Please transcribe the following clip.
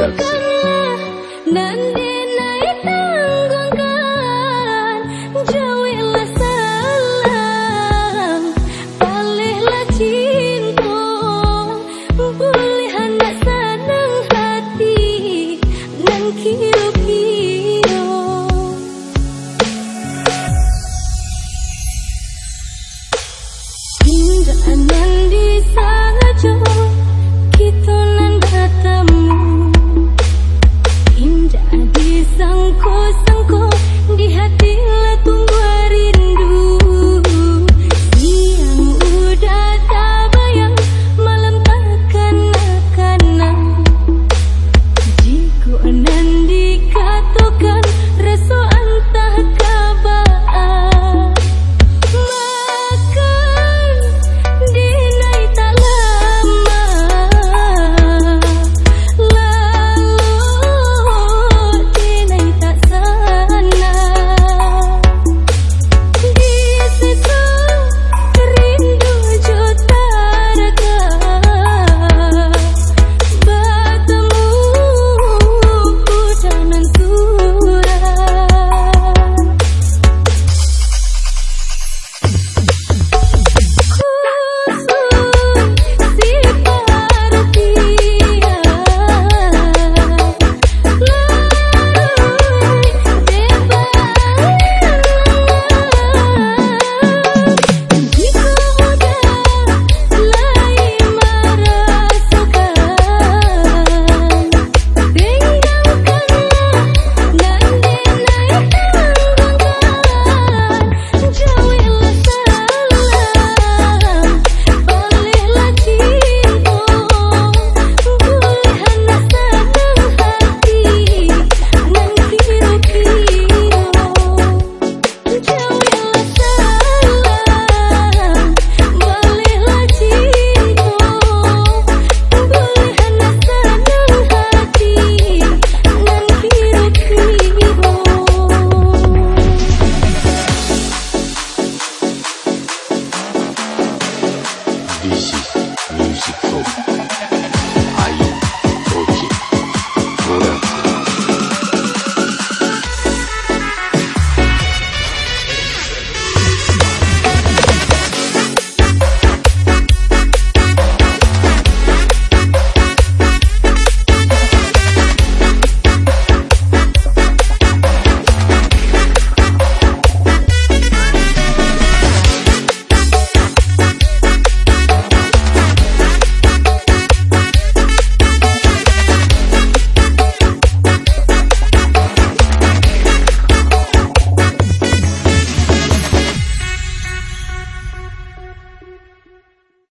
Production. sangko sangko